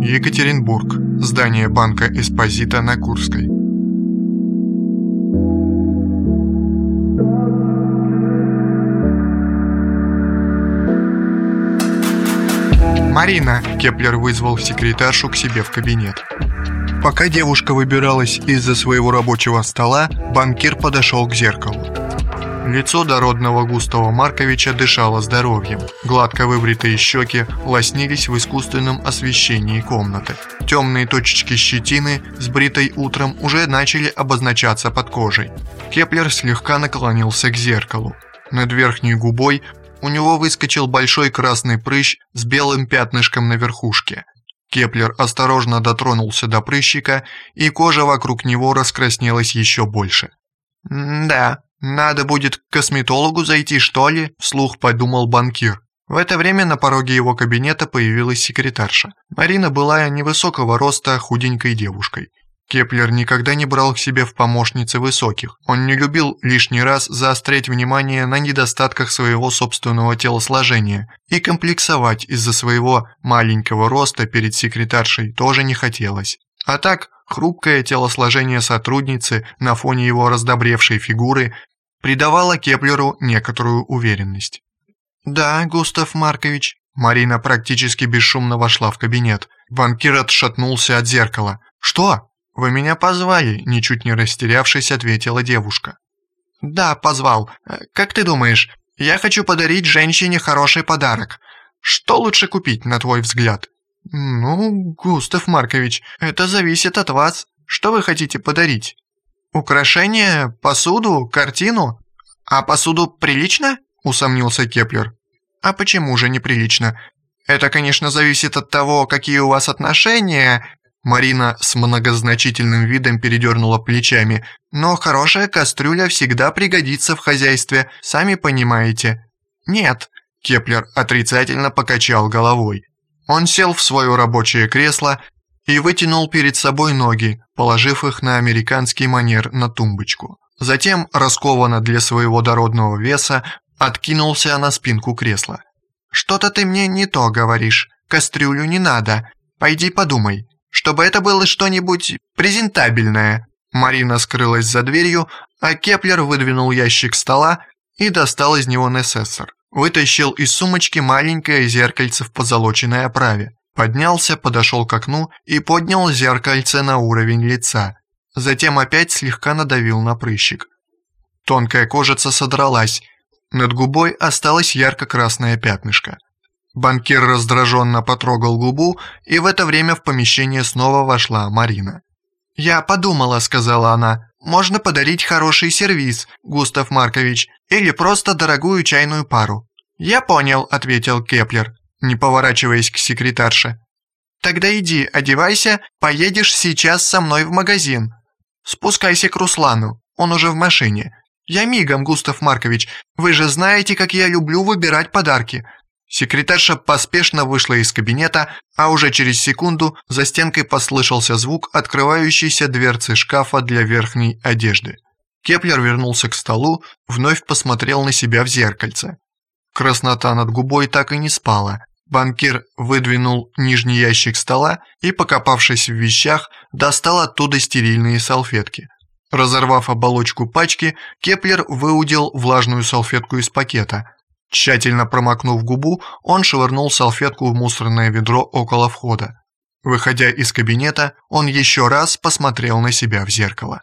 Екатеринбург. Здание банка Эспозита на Курской. «Марина!» – Кеплер вызвал секретаршу к себе в кабинет. Пока девушка выбиралась из-за своего рабочего стола, банкир подошел к зеркалу. Лицо дородного Густава Марковича дышало здоровьем. Гладко выбритые щеки лоснились в искусственном освещении комнаты. Темные точечки щетины, сбритой утром, уже начали обозначаться под кожей. Кеплер слегка наклонился к зеркалу. Над верхней губой у него выскочил большой красный прыщ с белым пятнышком на верхушке. Кеплер осторожно дотронулся до прыщика, и кожа вокруг него раскраснелась еще больше. «Да, надо будет к косметологу зайти, что ли?» – вслух подумал банкир. В это время на пороге его кабинета появилась секретарша. Марина была невысокого роста худенькой девушкой. Кеплер никогда не брал к себе в помощницы высоких. Он не любил лишний раз заострять внимание на недостатках своего собственного телосложения и комплексовать из-за своего маленького роста перед секретаршей тоже не хотелось. А так, хрупкое телосложение сотрудницы на фоне его раздобревшей фигуры придавало Кеплеру некоторую уверенность. «Да, Густав Маркович». Марина практически бесшумно вошла в кабинет. Банкир отшатнулся от зеркала. «Что?» «Вы меня позвали», – ничуть не растерявшись, ответила девушка. «Да, позвал. Как ты думаешь, я хочу подарить женщине хороший подарок. Что лучше купить, на твой взгляд?» «Ну, Густав Маркович, это зависит от вас. Что вы хотите подарить? Украшение, посуду, картину? А посуду прилично?» – усомнился Кеплер. «А почему же неприлично? Это, конечно, зависит от того, какие у вас отношения, Марина с многозначительным видом передернула плечами. «Но хорошая кастрюля всегда пригодится в хозяйстве, сами понимаете». «Нет», – Кеплер отрицательно покачал головой. Он сел в свое рабочее кресло и вытянул перед собой ноги, положив их на американский манер на тумбочку. Затем, раскованно для своего дородного веса, откинулся на спинку кресла. «Что-то ты мне не то говоришь. Кастрюлю не надо. Пойди подумай чтобы это было что-нибудь презентабельное». Марина скрылась за дверью, а Кеплер выдвинул ящик стола и достал из него несессер. Вытащил из сумочки маленькое зеркальце в позолоченной оправе. Поднялся, подошел к окну и поднял зеркальце на уровень лица. Затем опять слегка надавил на прыщик. Тонкая кожица содралась. Над губой осталось ярко-красное пятнышко. Банкир раздраженно потрогал губу, и в это время в помещение снова вошла Марина. «Я подумала», — сказала она, — «можно подарить хороший сервиз, Густав Маркович, или просто дорогую чайную пару». «Я понял», — ответил Кеплер, не поворачиваясь к секретарше. «Тогда иди, одевайся, поедешь сейчас со мной в магазин. Спускайся к Руслану, он уже в машине. Я мигом, Густав Маркович, вы же знаете, как я люблю выбирать подарки. Секретарша поспешно вышла из кабинета, а уже через секунду за стенкой послышался звук открывающейся дверцы шкафа для верхней одежды. Кеплер вернулся к столу, вновь посмотрел на себя в зеркальце. Краснота над губой так и не спала. Банкир выдвинул нижний ящик стола и, покопавшись в вещах, достал оттуда стерильные салфетки. Разорвав оболочку пачки, Кеплер выудил влажную салфетку из пакета – Тщательно промокнув губу, он швырнул салфетку в мусорное ведро около входа. Выходя из кабинета, он еще раз посмотрел на себя в зеркало.